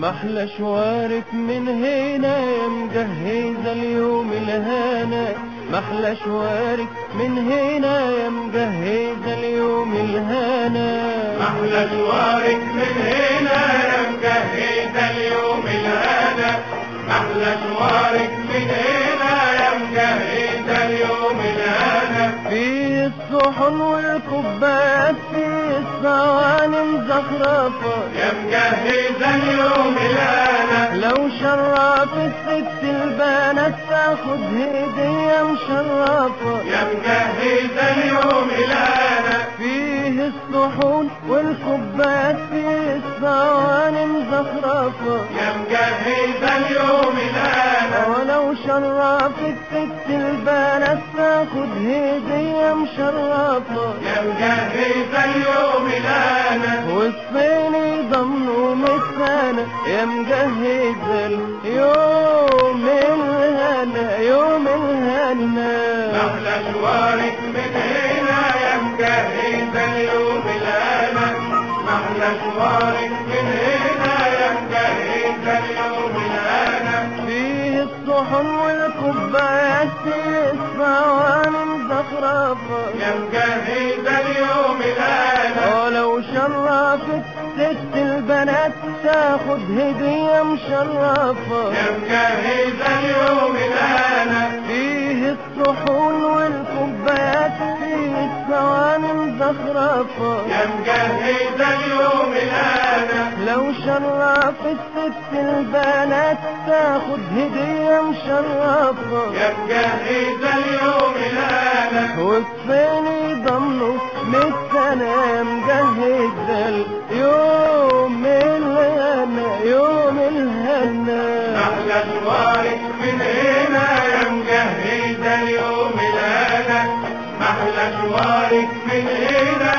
محلى شوارك من هنا يا مجهزة اليوم الهنا. محلى شوارك من هنا يا مجهزة اليوم الهنا. محلى شوارك من هنا يا في الصحن والكوبايات في الصواني مزخرفة يا مجهزة اليوم الهنا لو شرف الست البنات تاخد هدية مشرفة. يا مجهزة اليوم الهنا فيه الصحون والكوبايات فيه الصواني مزخرفة يا مجهزة اليوم الهنا شرفت ست البنات تاخد هدية مشرفة يا مجهزة اليوم الهنا والصيني ضمنه مستانة يا مجهز اليوم الهنا يوم الهنا. محلى شوارك من هنا يا مجهزة اليوم الهنا محلى شوارك من هنا يا مجهزة اليوم فيه الصحن والكوبايات الصواني مزخرفة يا مجهزة اليوم الهنا ولو شرفت ست البنات تاخد هدية مشرفة. يا مجهزة اليوم الهنا فيه الصحون والكوبايات فيه الصواني مزخرفة يا الهنا لو شرفت ست البنات تاخد هدية مشرفة. يا مجهزة اليوم الهنا وكفاني ضمنه من سنة مجهز اليوم الهنا يوم الهنا. محلى شوارك من هنا يا مجهزة اليوم الهنا محلى شوارك من هنا